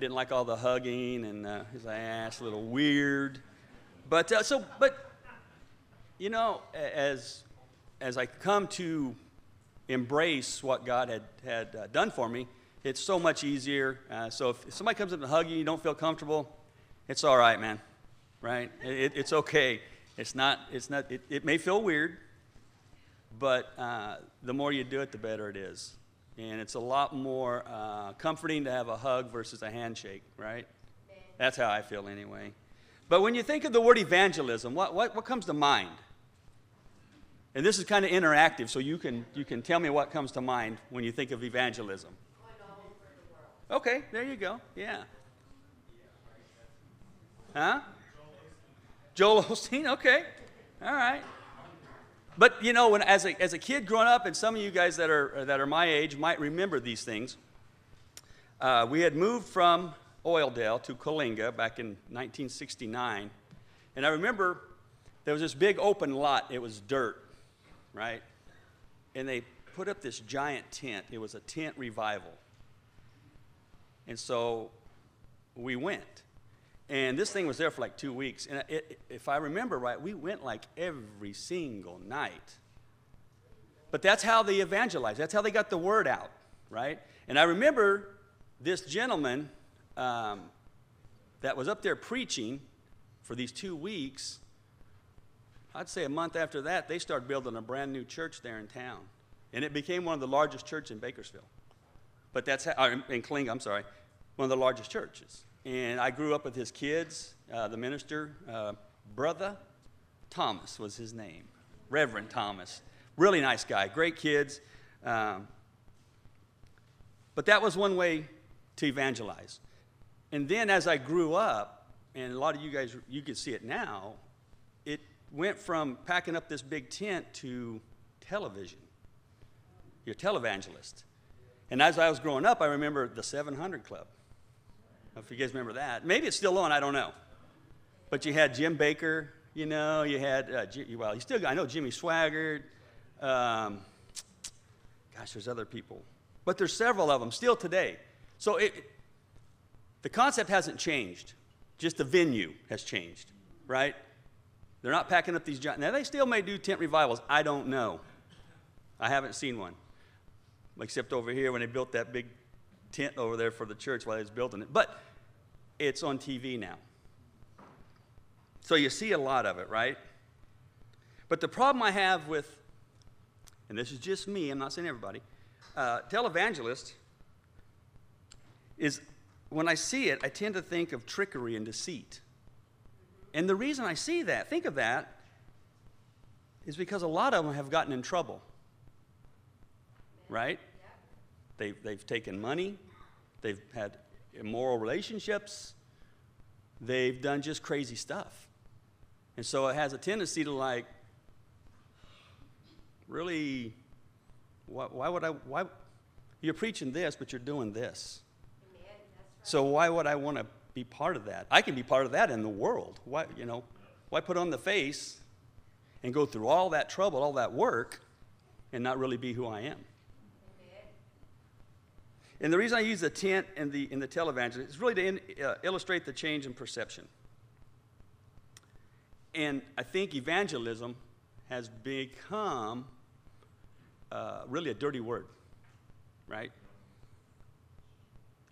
didn't like all the hugging, and uh, he's like, ah, a little weird. But uh, so, but you know, as as I come to embrace what God had had uh, done for me, it's so much easier. Uh, so if, if somebody comes up and hug you, you don't feel comfortable, it's all right, man. Right? It, it's okay. It's not. It's not. It, it may feel weird, but uh, the more you do it, the better it is. And it's a lot more uh, comforting to have a hug versus a handshake, right? That's how I feel anyway. But when you think of the word evangelism, what, what, what comes to mind? And this is kind of interactive, so you can, you can tell me what comes to mind when you think of evangelism. Okay, there you go. Yeah. Huh? Joel Osteen, okay. All right. But you know, when, as, a, as a kid growing up, and some of you guys that are, that are my age might remember these things, uh, we had moved from Oildale to Coalinga back in 1969. And I remember there was this big open lot, it was dirt, right? And they put up this giant tent. It was a tent revival. And so we went. And this thing was there for like two weeks. And it, if I remember right, we went like every single night. But that's how they evangelized. That's how they got the word out, right? And I remember this gentleman um, that was up there preaching for these two weeks. I'd say a month after that, they started building a brand new church there in town. And it became one of the largest churches in Bakersfield. But that's how, in Kling, I'm sorry, one of the largest churches. And I grew up with his kids. Uh, the minister, uh, Brother Thomas was his name, Reverend Thomas. Really nice guy, great kids. Um, but that was one way to evangelize. And then as I grew up, and a lot of you guys, you can see it now, it went from packing up this big tent to television. You're televangelist. And as I was growing up, I remember the 700 Club. If you guys remember that. Maybe it's still on, I don't know. But you had Jim Bakker. you know, you had, uh, well, you still, got I know Jimmy Swaggart. Um, gosh, there's other people. But there's several of them still today. So it, the concept hasn't changed, just the venue has changed, right? They're not packing up these giant. Now, they still may do tent revivals. I don't know. I haven't seen one. Except over here when they built that big tent over there for the church while they was building it. But it's on TV now. So you see a lot of it, right? But the problem I have with, and this is just me, I'm not saying everybody, uh, televangelists is when I see it, I tend to think of trickery and deceit. And the reason I see that, think of that, is because a lot of them have gotten in trouble. Right? They've, they've taken money, they've had immoral relationships, they've done just crazy stuff. And so it has a tendency to like, really, why, why would I, why, you're preaching this, but you're doing this. So why would I want to be part of that? I can be part of that in the world. Why, you know, why put on the face and go through all that trouble, all that work, and not really be who I am? And the reason I use the tent and the, in the televangelist is really to in, uh, illustrate the change in perception. And I think evangelism has become uh, really a dirty word, right?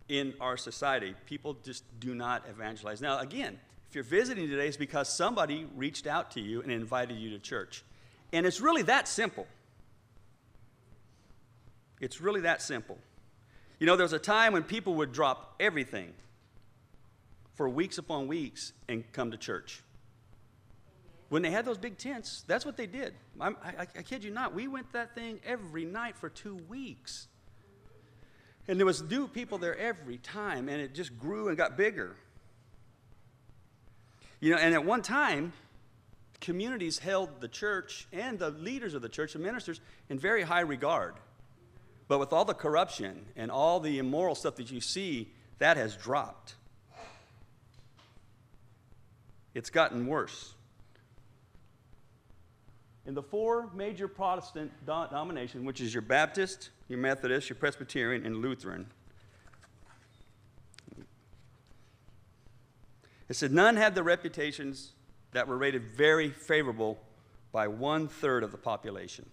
in our society. People just do not evangelize. Now, again, if you're visiting today, it's because somebody reached out to you and invited you to church. And it's really that simple. It's really that simple. You know, there was a time when people would drop everything for weeks upon weeks and come to church. When they had those big tents, that's what they did. I, I, I kid you not. We went that thing every night for two weeks. And there was new people there every time, and it just grew and got bigger. You know, and at one time, communities held the church and the leaders of the church, the ministers, in very high regard. But with all the corruption and all the immoral stuff that you see, that has dropped. It's gotten worse. In the four major Protestant denominations, which is your Baptist, your Methodist, your Presbyterian, and Lutheran. It said none had the reputations that were rated very favorable by one third of the population.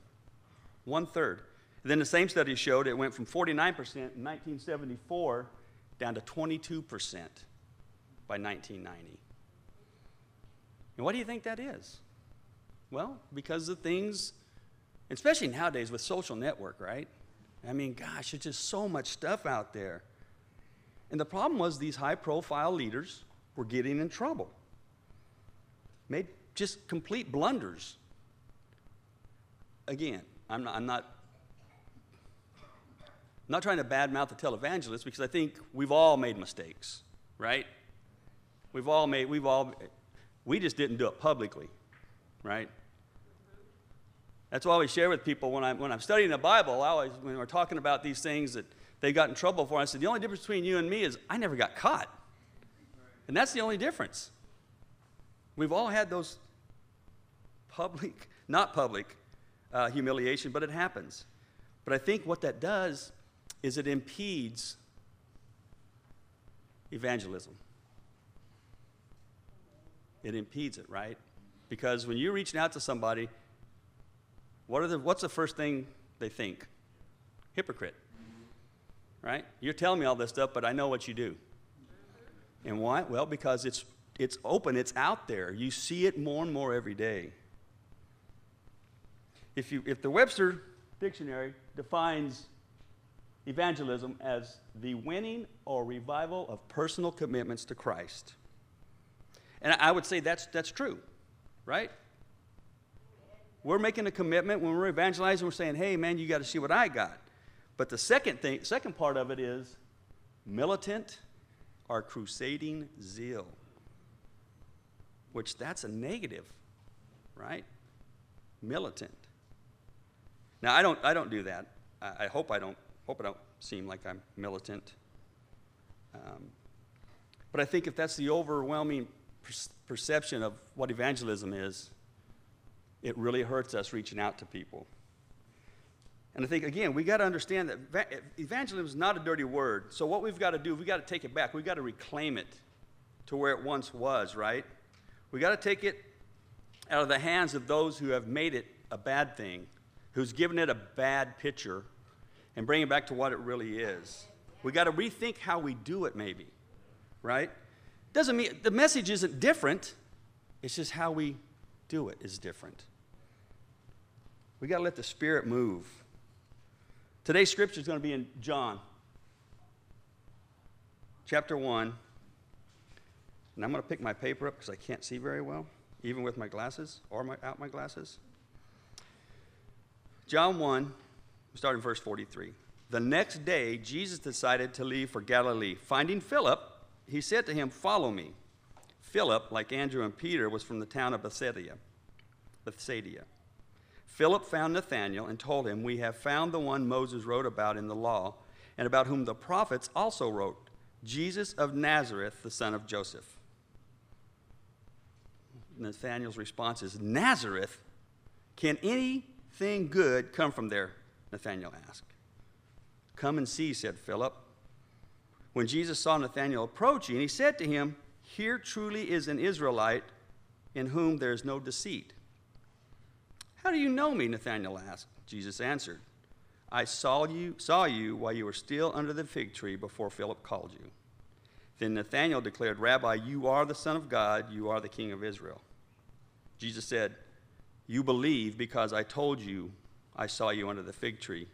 One third. Then the same study showed it went from 49% in 1974 down to 22% by 1990. And what do you think that is? Well, because of things, especially nowadays with social network, right? I mean, gosh, there's just so much stuff out there. And the problem was these high profile leaders were getting in trouble, made just complete blunders. Again, I'm not, I'm not, I'm not trying to badmouth the televangelists because I think we've all made mistakes, right? We've all made, we've all, we just didn't do it publicly, right? That's why I share with people when I'm, when I'm studying the Bible, I always, when we're talking about these things that they got in trouble for, I said, the only difference between you and me is I never got caught. And that's the only difference. We've all had those public, not public, uh, humiliation, but it happens. But I think what that does is it impedes evangelism. It impedes it, right? Because when you're reaching out to somebody, what are the, what's the first thing they think? Hypocrite. Right? You're telling me all this stuff, but I know what you do. And why? Well, because it's, it's open, it's out there. You see it more and more every day. If, you, if the Webster Dictionary defines evangelism as the winning or revival of personal commitments to Christ. And I would say that's, that's true, right? We're making a commitment when we're evangelizing, we're saying, hey, man, you got to see what I got. But the second thing, second part of it is militant or crusading zeal, which that's a negative, right? Militant. Now, I don't, I don't do that. I, I hope I don't, hope I don't seem like I'm militant. Um, but I think if that's the overwhelming per- perception of what evangelism is, it really hurts us reaching out to people. And I think, again, we got to understand that evangelism is not a dirty word. So, what we've got to do, we've got to take it back. We've got to reclaim it to where it once was, right? We've got to take it out of the hands of those who have made it a bad thing, who's given it a bad picture, and bring it back to what it really is. We've got to rethink how we do it, maybe, right? Doesn't mean the message isn't different, it's just how we do it is different. We got to let the Spirit move. Today's scripture is going to be in John chapter 1. And I'm going to pick my paper up because I can't see very well, even with my glasses or my, out my glasses. John 1, starting verse 43. The next day, Jesus decided to leave for Galilee. Finding Philip, he said to him, Follow me. Philip, like Andrew and Peter, was from the town of Bethsaida. Bethsaida. Philip found Nathanael and told him, We have found the one Moses wrote about in the law, and about whom the prophets also wrote, Jesus of Nazareth, the son of Joseph. Nathanael's response is, Nazareth? Can anything good come from there? Nathanael asked. Come and see, said Philip. When Jesus saw Nathanael approaching, he said to him, Here truly is an Israelite in whom there is no deceit. How do you know me? Nathanael asked. Jesus answered, I saw you, saw you while you were still under the fig tree before Philip called you. Then Nathanael declared, Rabbi, you are the Son of God, you are the King of Israel. Jesus said, You believe because I told you I saw you under the fig tree.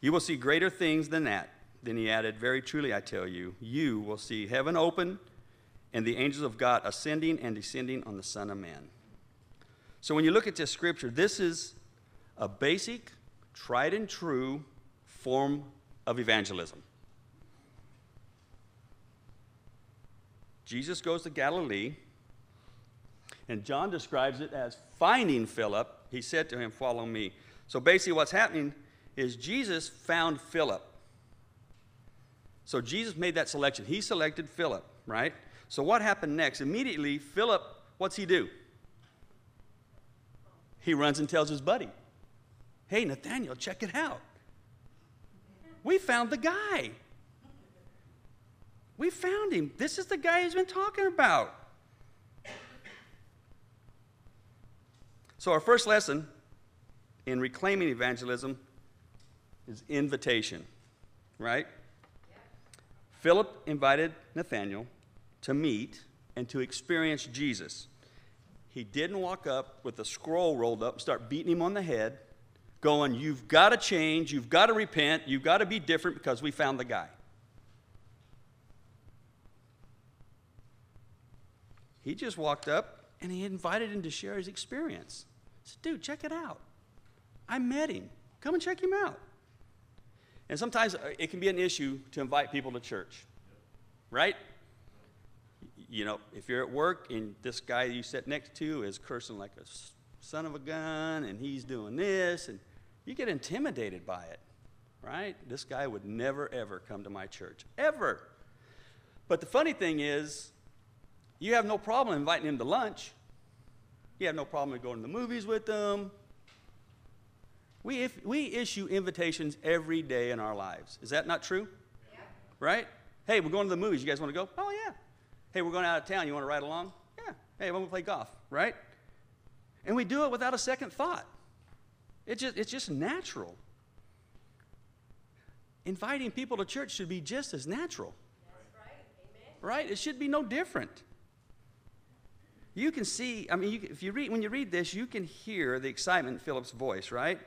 You will see greater things than that. Then he added, Very truly I tell you, you will see heaven open and the angels of God ascending and descending on the Son of Man. So when you look at this scripture, this is a basic, tried and true form of evangelism. Jesus goes to Galilee, and John describes it as finding Philip. He said to him, Follow me. So basically, what's happening is Jesus found Philip. So Jesus made that selection. He selected Philip, right? So what happened next? Immediately, Philip, what's he do? He runs and tells his buddy, Hey, Nathaniel, check it out. We found the guy. We found him. This is the guy he's been talking about. So, our first lesson in reclaiming evangelism is invitation, right? Philip invited Nathanael to meet and to experience Jesus. He didn't walk up with a scroll rolled up and start beating him on the head, going, You've got to change, you've got to repent, you've got to be different because we found the guy. He just walked up and he invited him to share his experience. He said, Dude, check it out. I met him. Come and check him out. And sometimes uh, it can be an issue to invite people to church, right? You know, if you're at work and this guy you sit next to is cursing like a son of a gun and he's doing this, and you get intimidated by it, right? This guy would never, ever come to my church, ever. But the funny thing is, you have no problem inviting him to lunch. You have no problem going to the movies with them. We, if, we issue invitations every day in our lives. Is that not true? Yeah. Right? Hey, we're going to the movies. You guys want to go? Oh, yeah. Hey, we're going out of town. You want to ride along? Yeah. Hey, we're going to play golf. Right? And we do it without a second thought. It just, it's just natural. Inviting people to church should be just as natural. Right. right? It should be no different. You can see, I mean, you, if you read, when you read this, you can hear the excitement in Philip's voice, right?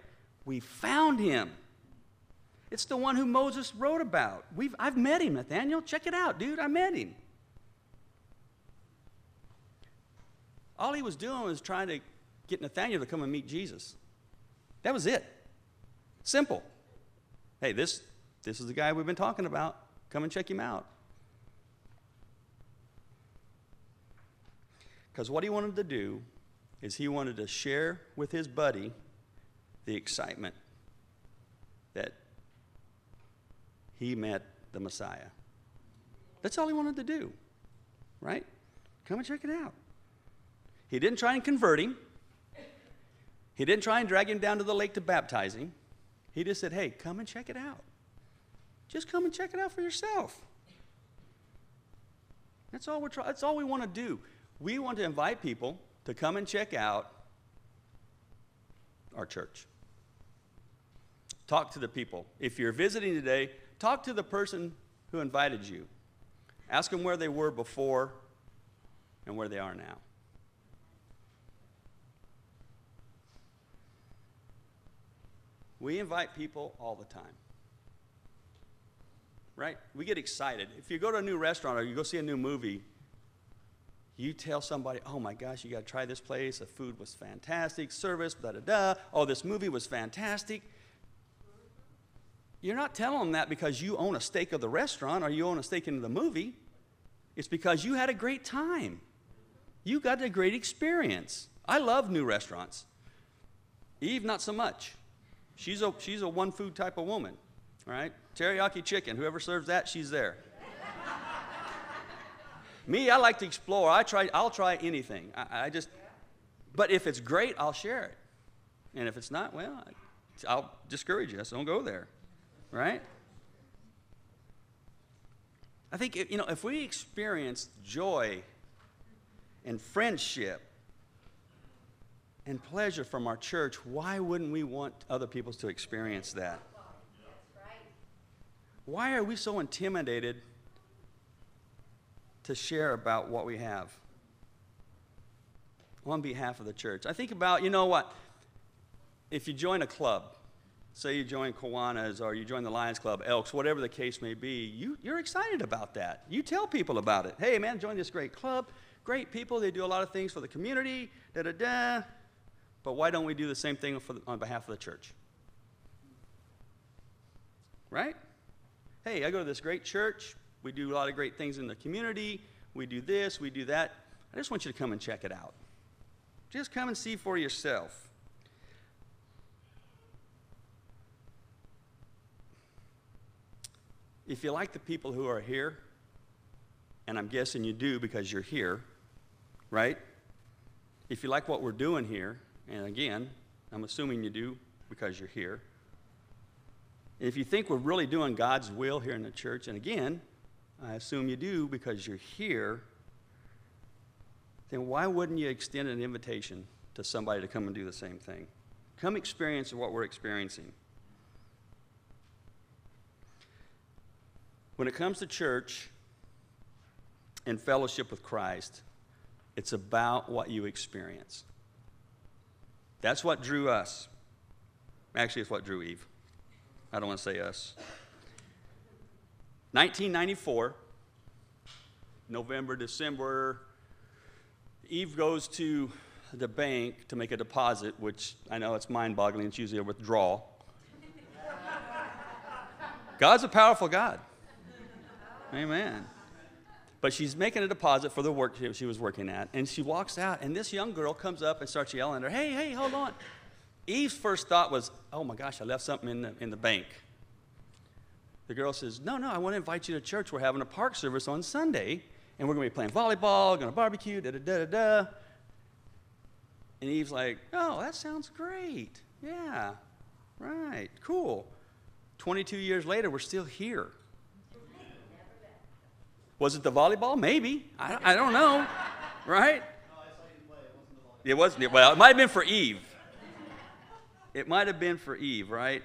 We found him. It's the one who Moses wrote about. We've, I've met him, Nathaniel. Check it out, dude. I met him. All he was doing was trying to get Nathaniel to come and meet Jesus. That was it. Simple. Hey, this, this is the guy we've been talking about. Come and check him out. Because what he wanted to do is he wanted to share with his buddy the excitement that he met the Messiah. That's all he wanted to do, right? Come and check it out. He didn't try and convert him. He didn't try and drag him down to the lake to baptize him. He just said, hey, come and check it out. Just come and check it out for yourself. That's all, we're try- that's all we want to do. We want to invite people to come and check out our church. Talk to the people. If you're visiting today, talk to the person who invited you. Ask them where they were before and where they are now. We invite people all the time. Right? We get excited. If you go to a new restaurant or you go see a new movie, you tell somebody, oh my gosh, you got to try this place. The food was fantastic, service, da da da. Oh, this movie was fantastic. You're not telling them that because you own a stake of the restaurant or you own a stake in the movie. It's because you had a great time. You got a great experience. I love new restaurants. Eve, not so much. She's a, she's a one food type of woman, right? Teriyaki chicken, whoever serves that, she's there. Me, I like to explore. I try, I'll try anything. I, I, just, but if it's great, I'll share it. And if it's not, well, I'll discourage you. So don't go there, right? I think, you know, if we experience joy and friendship and pleasure from our church, why wouldn't we want other people to experience that? Why are we so intimidated to share about what we have on behalf of the church. I think about, you know what? If you join a club, say you join Kiwanis or you join the Lions Club, Elks, whatever the case may be, you, you're excited about that. You tell people about it. Hey, man, join this great club. Great people. They do a lot of things for the community. Da da da. But why don't we do the same thing the, on behalf of the church? Right? Hey, I go to this great church. We do a lot of great things in the community. We do this, we do that. I just want you to come and check it out. Just come and see for yourself. If you like the people who are here, and I'm guessing you do because you're here, right? If you like what we're doing here, and again, I'm assuming you do because you're here. If you think we're really doing God's will here in the church, and again, I assume you do because you're here, then why wouldn't you extend an invitation to somebody to come and do the same thing. Come experience what we're experiencing. When it comes to church and fellowship with Christ, it's about what you experience. That's what drew us. Actually, it's what drew Eve. I don't want to say us. 1994, November, December, Eve goes to the bank to make a deposit, which I know it's mind boggling, it's usually a withdrawal. God's a powerful God. Amen. But she's making a deposit for the work she was working at, and she walks out, and this young girl comes up and starts yelling at her, Hey, hey, hold on. Eve's first thought was, Oh my gosh, I left something in the, in the bank. The girl says, No, no, I want to invite you to church. We're having a park service on Sunday, and we're going to be playing volleyball, going to barbecue, da da da da da. And Eve's like, Oh, that sounds great. Yeah, right, cool. 22 years later, we're still here. Was it the volleyball? Maybe. I, I don't know. Right? It wasn't. Well, it might have been for Eve. It might have been for Eve, right?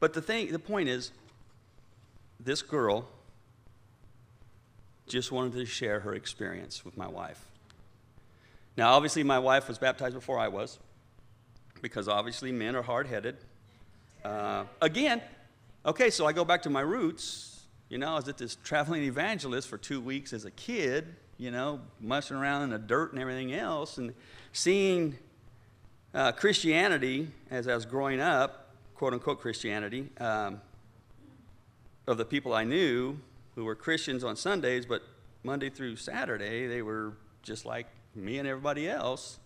But the thing, the point is, this girl just wanted to share her experience with my wife. Now, obviously, my wife was baptized before I was, because obviously men are hard headed. Uh, again, okay, so I go back to my roots. You know, I was at this traveling evangelist for two weeks as a kid, you know, mushing around in the dirt and everything else, and seeing uh, Christianity as I was growing up, quote unquote Christianity, um, of the people I knew who were Christians on Sundays, but Monday through Saturday, they were just like me and everybody else.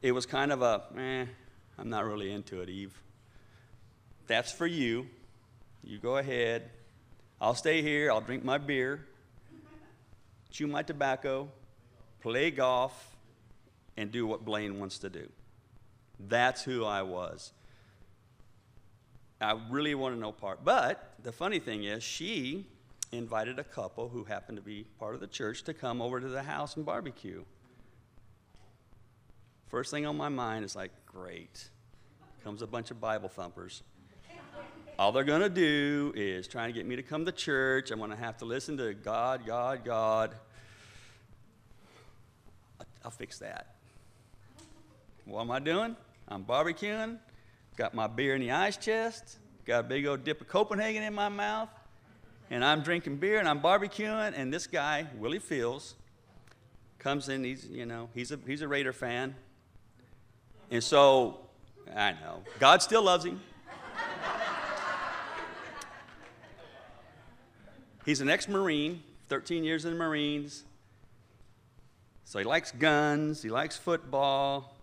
It was kind of a, eh, I'm not really into it, Eve. That's for you. You go ahead. I'll stay here. I'll drink my beer, chew my tobacco, play golf, and do what Blaine wants to do. That's who I was. I really want to know part. But the funny thing is, she invited a couple who happened to be part of the church to come over to the house and barbecue. First thing on my mind is like, great. Comes a bunch of Bible thumpers. All they're going to do is try and get me to come to church. I'm going to have to listen to God, God, God. I'll fix that. What am I doing? I'm barbecuing, got my beer in the ice chest, got a big old dip of Copenhagen in my mouth, and I'm drinking beer and I'm barbecuing, and this guy, Willie Fields, comes in. He's, you know, he's a, he's a Raider fan. And so, I know, God still loves him. He's an ex Marine, 13 years in the Marines. So he likes guns, he likes football.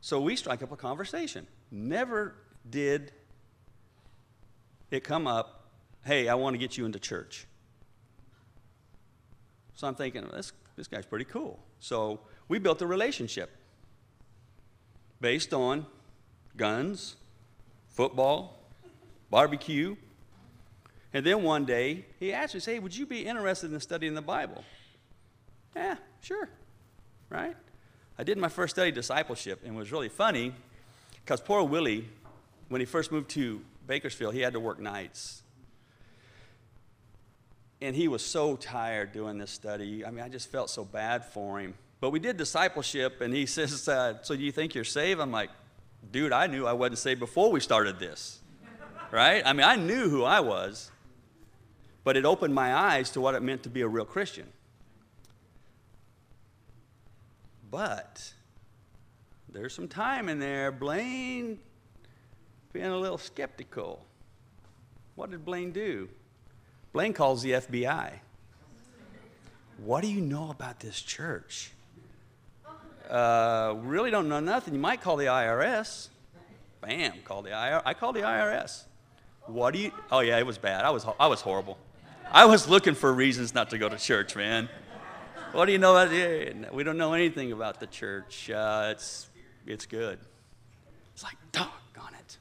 So we strike up a conversation. Never did it come up, hey, I want to get you into church. So I'm thinking, this, this guy's pretty cool. So we built a relationship based on guns, football, barbecue, and then one day, he asked me, Hey, would you be interested in studying the Bible? Yeah, sure. Right? I did my first study discipleship, and it was really funny because poor Willie, when he first moved to Bakersfield, he had to work nights. And he was so tired doing this study. I mean, I just felt so bad for him. But we did discipleship, and he says, uh, So you think you're saved? I'm like, Dude, I knew I wasn't saved before we started this. right? I mean, I knew who I was but it opened my eyes to what it meant to be a real Christian. But there's some time in there. Blaine being a little skeptical. What did Blaine do? Blaine calls the FBI. What do you know about this church? Uh, really don't know nothing. You might call the IRS. Bam, call the IRS. I called the IRS. What do you? Oh yeah, it was bad. I was I was horrible. I was looking for reasons not to go to church, man. What do you know about it? We don't know anything about the church. Uh, it's, it's good. It's like, doggone it.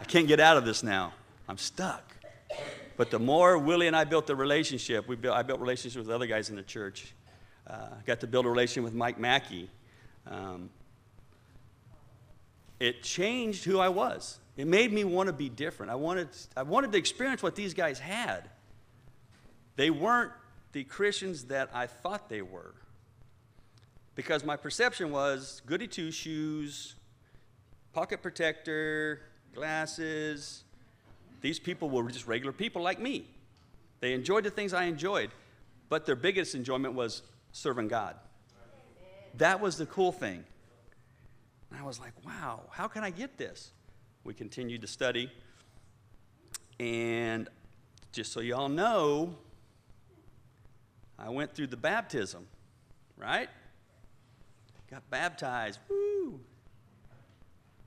I can't get out of this now. I'm stuck. But the more Willie and I built the relationship, we built, I built relationships with other guys in the church. Uh, got to build a relationship with Mike Mackey. Um, it changed who I was. It made me want to be different. I wanted, I wanted to experience what these guys had. They weren't the Christians that I thought they were. Because my perception was goody two shoes, pocket protector, glasses. These people were just regular people like me. They enjoyed the things I enjoyed, but their biggest enjoyment was serving God. That was the cool thing. And I was like, wow, how can I get this? We continued to study. And just so y'all know, I went through the baptism, right? Got baptized. Woo!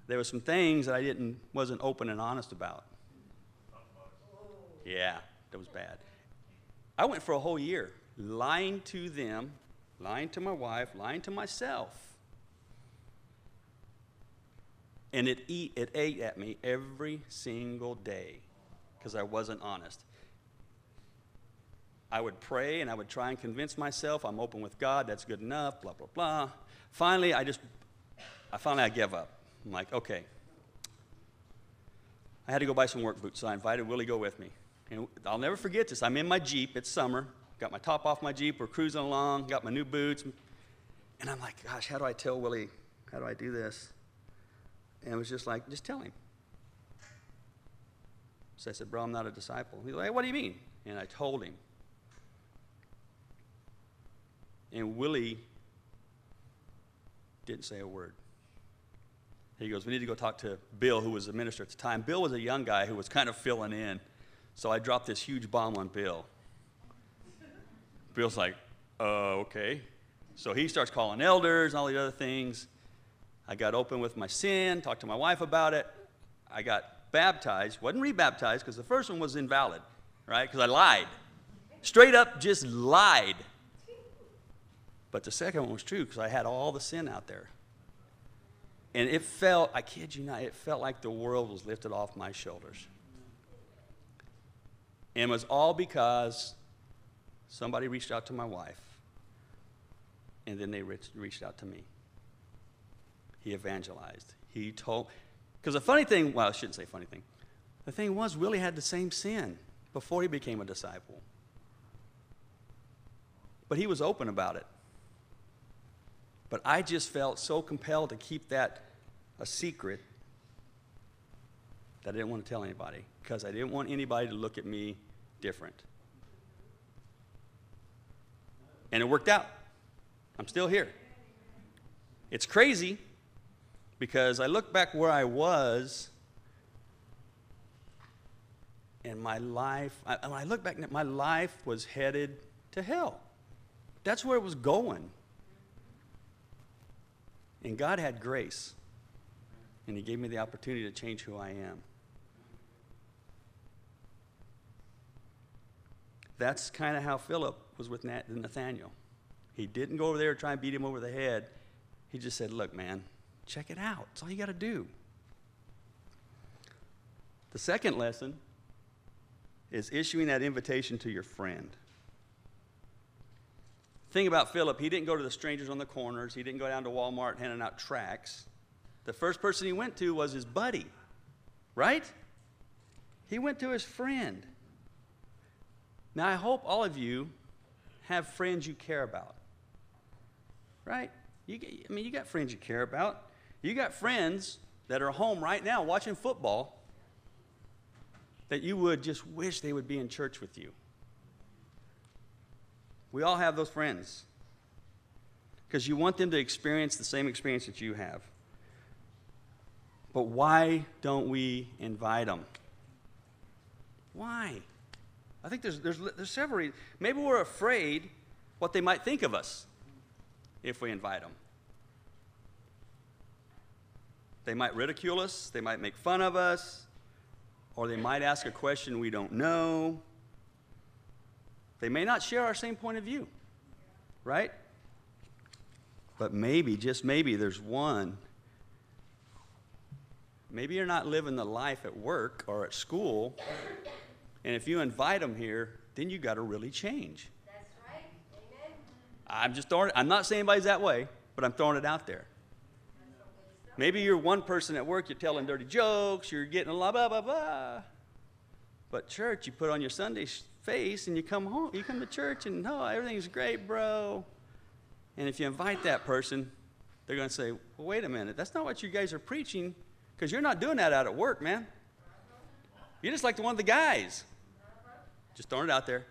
There were some things that I didn't wasn't open and honest about. Yeah, that was bad. I went for a whole year lying to them, lying to my wife, lying to myself. And it, eat, it ate at me every single day because I wasn't honest. I would pray and I would try and convince myself I'm open with God, that's good enough, blah, blah, blah. Finally, I just, I finally I give up. I'm like, okay. I had to go buy some work boots, so I invited Willie to go with me. And I'll never forget this. I'm in my Jeep, it's summer, got my top off my Jeep, we're cruising along, got my new boots. And I'm like, gosh, how do I tell Willie, how do I do this? And was just like, just tell him. So I said, bro, I'm not a disciple. He's like, what do you mean? And I told him. And Willie didn't say a word. He goes, We need to go talk to Bill, who was the minister at the time. Bill was a young guy who was kind of filling in. So I dropped this huge bomb on Bill. Bill's like, uh, okay. So he starts calling elders and all the other things. I got open with my sin, talked to my wife about it. I got baptized, wasn't rebaptized because the first one was invalid, right? Because I lied. Straight up just lied. But the second one was true because I had all the sin out there. And it felt, I kid you not, it felt like the world was lifted off my shoulders. And it was all because somebody reached out to my wife, and then they reached out to me. He evangelized. He told, because the funny thing, well, I shouldn't say funny thing. The thing was, Willie had the same sin before he became a disciple. But he was open about it. But I just felt so compelled to keep that a secret that I didn't want to tell anybody because I didn't want anybody to look at me different. And it worked out. I'm still here. It's crazy because I look back where I was and my life, I, when I look back, my life was headed to hell. That's where it was going. And God had grace, and He gave me the opportunity to change who I am. That's kind of how Philip was with Nathaniel. He didn't go over there and try and beat him over the head. He just said, Look, man, check it out. That's all you got to do. The second lesson is issuing that invitation to your friend thing about Philip, he didn't go to the strangers on the corners. He didn't go down to Walmart handing out tracts. The first person he went to was his buddy, right? He went to his friend. Now, I hope all of you have friends you care about, right? You I mean, you got friends you care about. You got friends that are home right now watching football that you would just wish they would be in church with you. We all have those friends because you want them to experience the same experience that you have. But why don't we invite them? Why? I think there's, there's, there's several reasons. Maybe we're afraid what they might think of us if we invite them. They might ridicule us, they might make fun of us, or they might ask a question we don't know. They may not share our same point of view, right? But maybe, just maybe, there's one. Maybe you're not living the life at work or at school And if you invite them here, then you got to really change. That's right. Amen. I'm just throwing. I'm not saying anybody's that way, but I'm throwing it out there. Maybe you're one person at work. You're telling dirty jokes. You're getting a blah blah blah blah. But church, you put on your Sunday face and you come home. You come to church and oh, everything's great, bro. And if you invite that person, they're going to say, well, wait a minute. That's not what you guys are preaching, because you're not doing that out at work, man. You're just like the one of the guys. Just throwing it out there,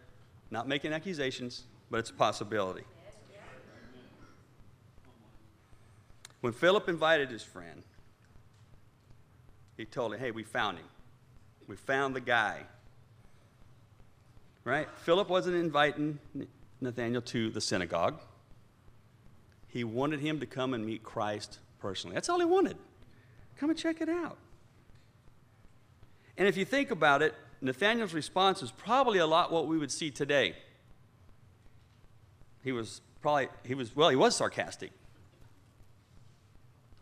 not making accusations, but it's a possibility. When Philip invited his friend, he told him, Hey, we found him. We found the guy. Right? Philip wasn't inviting Nathaniel to the synagogue. He wanted him to come and meet Christ personally. That's all he wanted. Come and check it out. And if you think about it, Nathaniel's response is probably a lot what we would see today. He was probably, he was, well, he was sarcastic.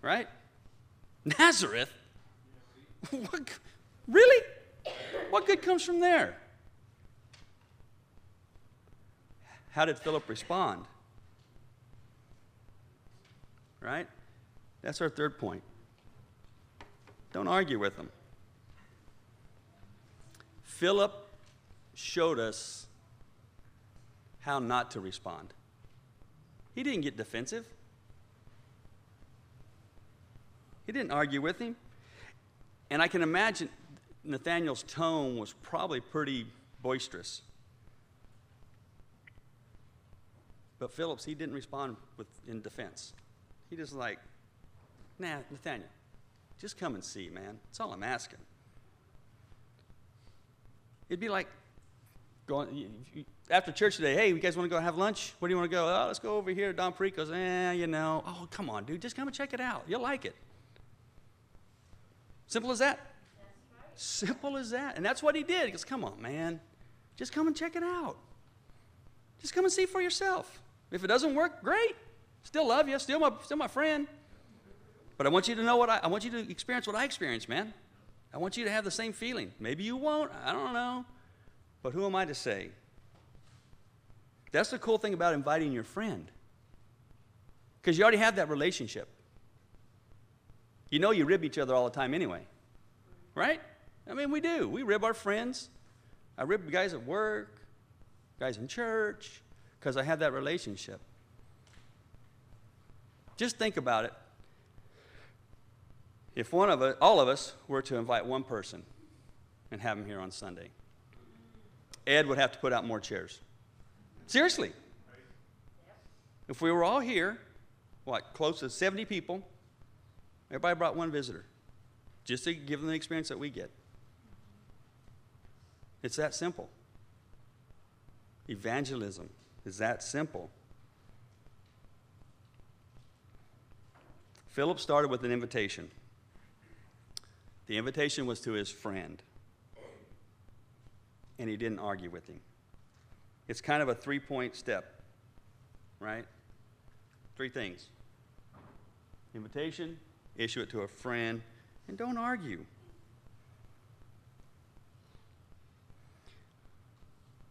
Right? Nazareth? What, really? What good comes from there? How did Philip respond? Right? That's our third point. Don't argue with them. Philip showed us how not to respond. He didn't get defensive. He didn't argue with him. And I can imagine Nathaniel's tone was probably pretty boisterous. But Phillips, he didn't respond with, in defense. He just like, nah, Nathaniel, just come and see, man. That's all I'm asking. It'd be like going after church today. Hey, you guys want to go have lunch? Where do you want to go? Oh, let's go over here. Don Perico's. Eh, you know. Oh, come on, dude. Just come and check it out. You'll like it. Simple as that. Simple as that. And that's what he did. He goes, come on, man. Just come and check it out. Just come and see for yourself. If it doesn't work, great. Still love you. Still my, still my friend. But I want you to know what I, I want you to experience what I experienced, man. I want you to have the same feeling. Maybe you won't. I don't know. But who am I to say? That's the cool thing about inviting your friend. Because you already have that relationship. You know you rib each other all the time anyway. Right? I mean, we do. We rib our friends. I rib guys at work, guys in church, because I have that relationship. Just think about it. If one of us, all of us, were to invite one person and have him here on Sunday, Ed would have to put out more chairs. Seriously. If we were all here, what, close to 70 people, everybody brought one visitor, just to give them the experience that we get. It's that simple. Evangelism is that simple. Philip started with an invitation. The invitation was to his friend, and he didn't argue with him. It's kind of a three point step, right? Three things invitation, issue it to a friend, and don't argue.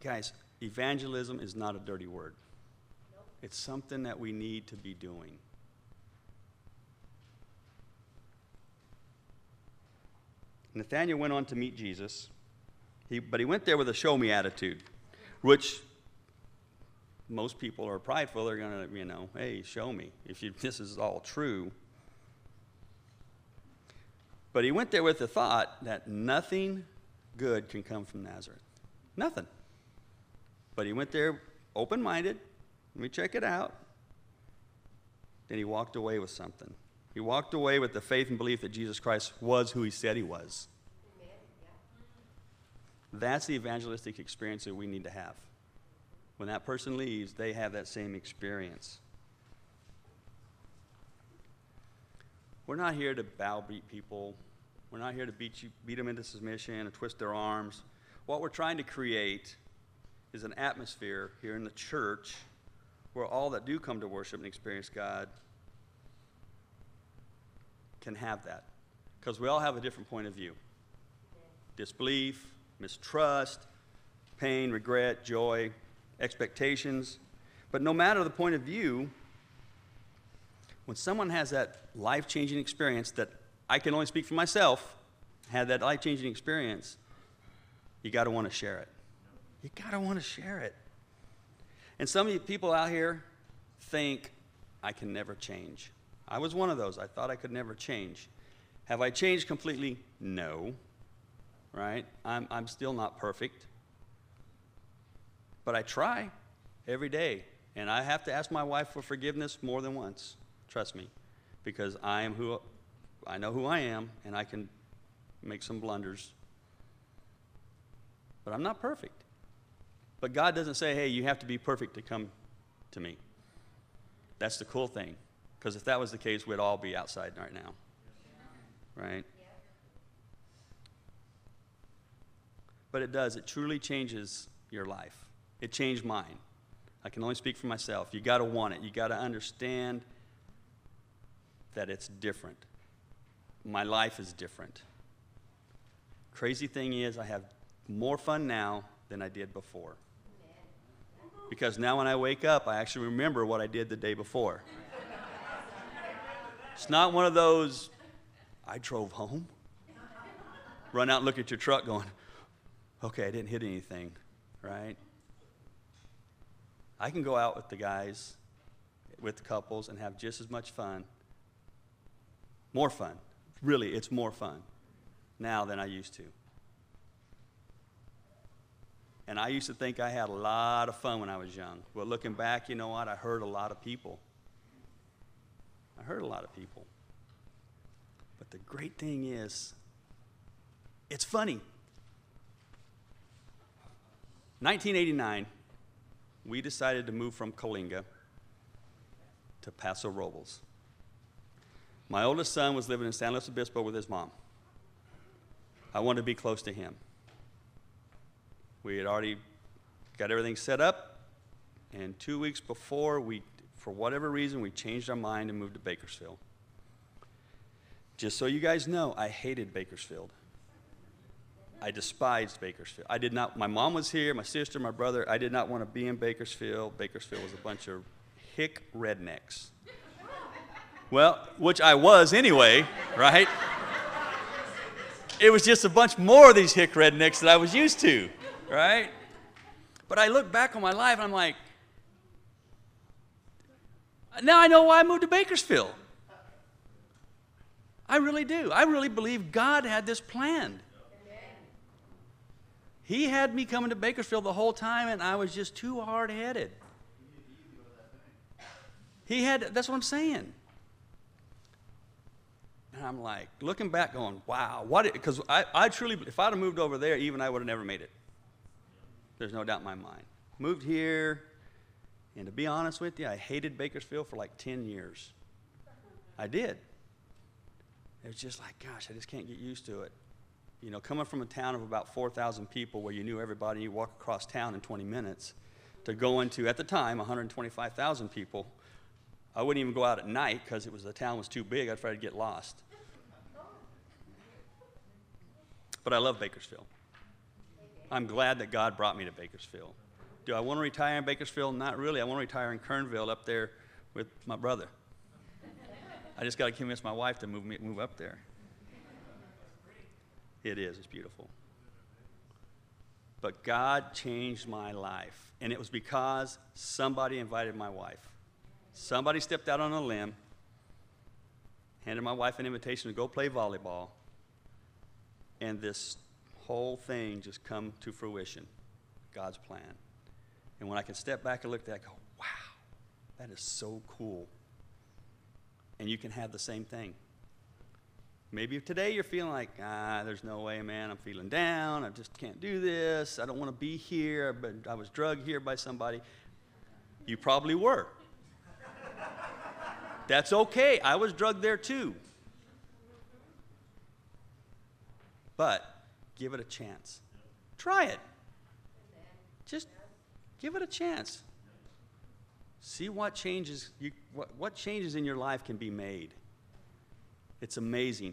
Guys, evangelism is not a dirty word. It's something that we need to be doing. Nathanael went on to meet Jesus, he, but he went there with a show me attitude, which most people are prideful. They're going to, you know, hey, show me if you, this is all true. But he went there with the thought that nothing good can come from Nazareth. Nothing. But he went there open minded. Let me check it out. Then he walked away with something. He walked away with the faith and belief that Jesus Christ was who he said he was. That's the evangelistic experience that we need to have. When that person leaves, they have that same experience. We're not here to bow beat people. We're not here to beat, you, beat them into submission and twist their arms. What we're trying to create is an atmosphere here in the church where all that do come to worship and experience God can have that. Because we all have a different point of view disbelief, mistrust, pain, regret, joy, expectations. But no matter the point of view, when someone has that life changing experience that I can only speak for myself, had that life changing experience, you got to want to share it. You got to want to share it. And some of you people out here think, I can never change. I was one of those. I thought I could never change. Have I changed completely? No. Right? I'm, I'm still not perfect. But I try every day. And I have to ask my wife for forgiveness more than once. Trust me. Because I am who I know who I am and I can make some blunders. But I'm not perfect. But God doesn't say, hey, you have to be perfect to come to me. That's the cool thing. Because if that was the case, we'd all be outside right now. Right? But it does. It truly changes your life. It changed mine. I can only speak for myself. You got to want it. You got to understand that it's different. My life is different. Crazy thing is, I have more fun now than I did before. Because now when I wake up, I actually remember what I did the day before. It's not one of those, I drove home. Run out and look at your truck going, okay, I didn't hit anything, right? I can go out with the guys, with the couples, and have just as much fun. More fun. Really, it's more fun now than I used to. And I used to think I had a lot of fun when I was young. But looking back, you know what? I hurt a lot of people. I hurt a lot of people. But the great thing is, it's funny. 1989, we decided to move from Coalinga to Paso Robles. My oldest son was living in San Luis Obispo with his mom. I wanted to be close to him. We had already got everything set up, and two weeks before, we, for whatever reason, we changed our mind and moved to Bakersfield. Just so you guys know, I hated Bakersfield. I despised Bakersfield. I did not, my mom was here, my sister, my brother. I did not want to be in Bakersfield. Bakersfield was a bunch of hick rednecks. Well, which I was anyway, right? It was just a bunch more of these hick rednecks that I was used to, right? But I look back on my life and I'm like, now I know why I moved to Bakersfield. I really do. I really believe God had this planned. He had me coming to Bakersfield the whole time, and I was just too hard headed. He had, that's what I'm saying. And I'm like, looking back, going, wow, what? Because I, I truly, if I'd have moved over there, even I would have never made it. There's no doubt in my mind. Moved here, and to be honest with you, I hated Bakersfield for like 10 years. I did. It was just like, gosh, I just can't get used to it. You know, coming from a town of about 4,000 people where you knew everybody, you walk across town in 20 minutes, to go into, at the time, 125,000 people. I wouldn't even go out at night because it was the town was too big. I'd try to get lost. But I love Bakersfield. I'm glad that God brought me to Bakersfield. Do I want to retire in Bakersfield? Not really. I want to retire in Kernville up there with my brother. I just got to convince my wife to move me move up there. It is. It's beautiful. But God changed my life, and it was because somebody invited my wife. Somebody stepped out on a limb, handed my wife an invitation to go play volleyball, and this whole thing just come to fruition. God's plan. And when I can step back and look at that, I go, wow, that is so cool. And you can have the same thing. Maybe today you're feeling like, ah, there's no way, man. I'm feeling down. I just can't do this. I don't want to be here, but I was drugged here by somebody. You probably were. That's okay. I was drugged there too. But give it a chance. Try it. Just give it a chance. See what changes you, what, what changes in your life can be made. It's amazing.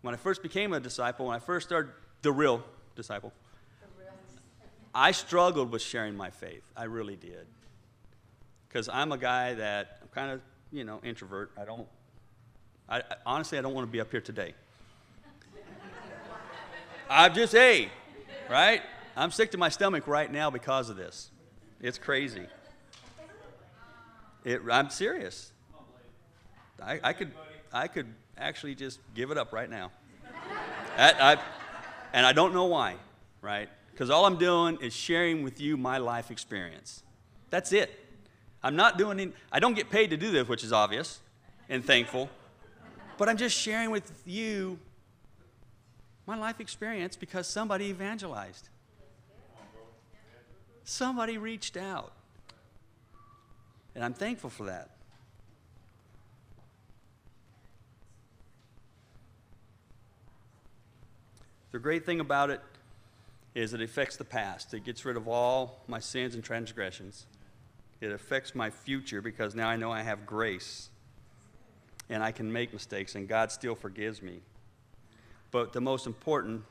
When I first became a disciple, when I first started the real disciple, I struggled with sharing my faith. I really did. Because I'm a guy that I'm kind of, you know, introvert. I don't, I, I- honestly, I don't want to be up here today. I'm just, hey, right? I'm sick to my stomach right now because of this. It's crazy. It, I'm serious. I, I could, I could actually just give it up right now. I, I, and I don't know why, right? Because all I'm doing is sharing with you my life experience. That's it. I'm not doing any, I don't get paid to do this, which is obvious and thankful. But I'm just sharing with you my life experience because somebody evangelized. Somebody reached out. And I'm thankful for that. The great thing about it is it affects the past. It gets rid of all my sins and transgressions. It affects my future because now I know I have grace and I can make mistakes and God still forgives me. But the most important,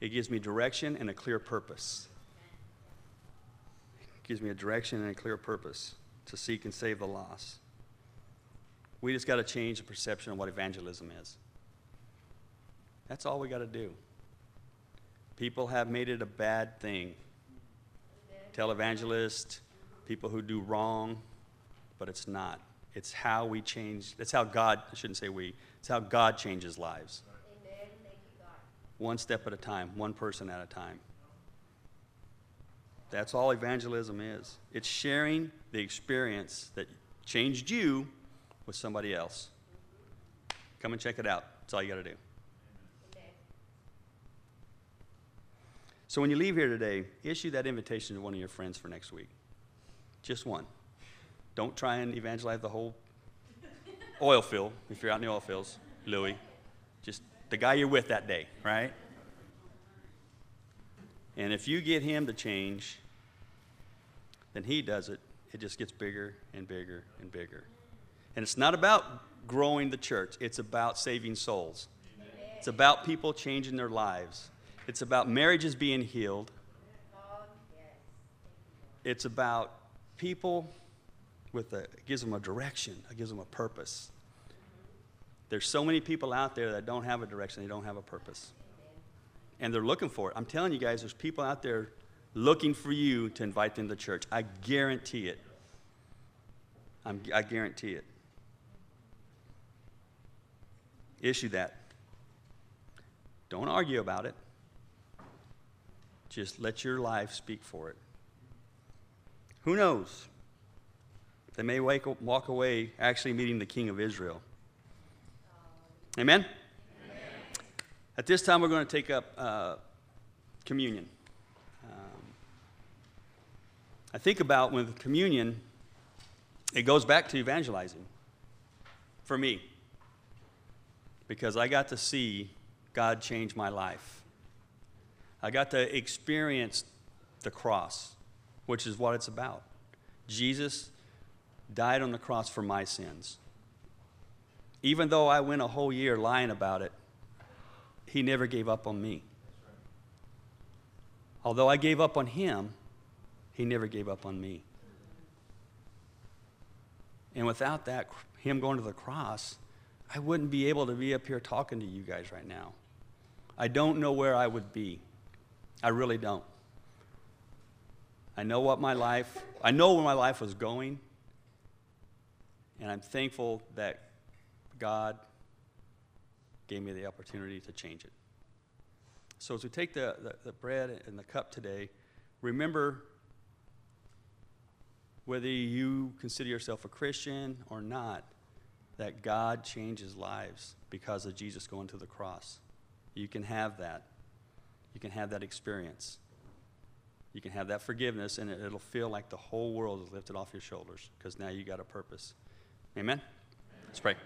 it gives me direction and a clear purpose. It gives me a direction and a clear purpose to seek and save the lost. We just got to change the perception of what evangelism is. That's all we got to do. People have made it a bad thing. Televangelists, people who do wrong, but it's not. It's how we change. It's how God, I shouldn't say we, it's how God changes lives. Amen. Thank you, God. One step at a time, one person at a time. That's all evangelism is. It's sharing the experience that changed you with somebody else. Come and check it out. That's all you got to do. So when you leave here today, issue that invitation to one of your friends for next week. Just one. Don't try and evangelize the whole oil field if you're out in the oil fields, Louis. Just the guy you're with that day, right? And if you get him to change, then he does it. It just gets bigger and bigger and bigger. And it's not about growing the church, it's about saving souls. It's about people changing their lives. It's about marriages being healed. It's about people with a, it gives them a direction, it gives them a purpose. There's so many people out there that don't have a direction, they don't have a purpose. And they're looking for it. I'm telling you guys, there's people out there looking for you to invite them to church. I guarantee it. I'm, I guarantee it. Issue that. Don't argue about it. Just let your life speak for it. Who knows? They may wake, walk away actually meeting the King of Israel. Amen? At this time, we're going to take up uh, communion. Um, I think about with communion, it goes back to evangelizing for me because I got to see God change my life. I got to experience the cross, which is what it's about. Jesus died on the cross for my sins. Even though I went a whole year lying about it, he never gave up on me. Although I gave up on him, he never gave up on me. And without that, him going to the cross, I wouldn't be able to be up here talking to you guys right now. I don't know where I would be. I really don't. I know what my life, I know where my life was going, and I'm thankful that God gave me the opportunity to change it. So as we take the, the, the bread and the cup today, remember whether you consider yourself a Christian or not, that God changes lives because of Jesus going to the cross. You can have that. You can have that experience. You can have that forgiveness, and it, it'll feel like the whole world is lifted off your shoulders because now you got a purpose. Amen? Let's pray.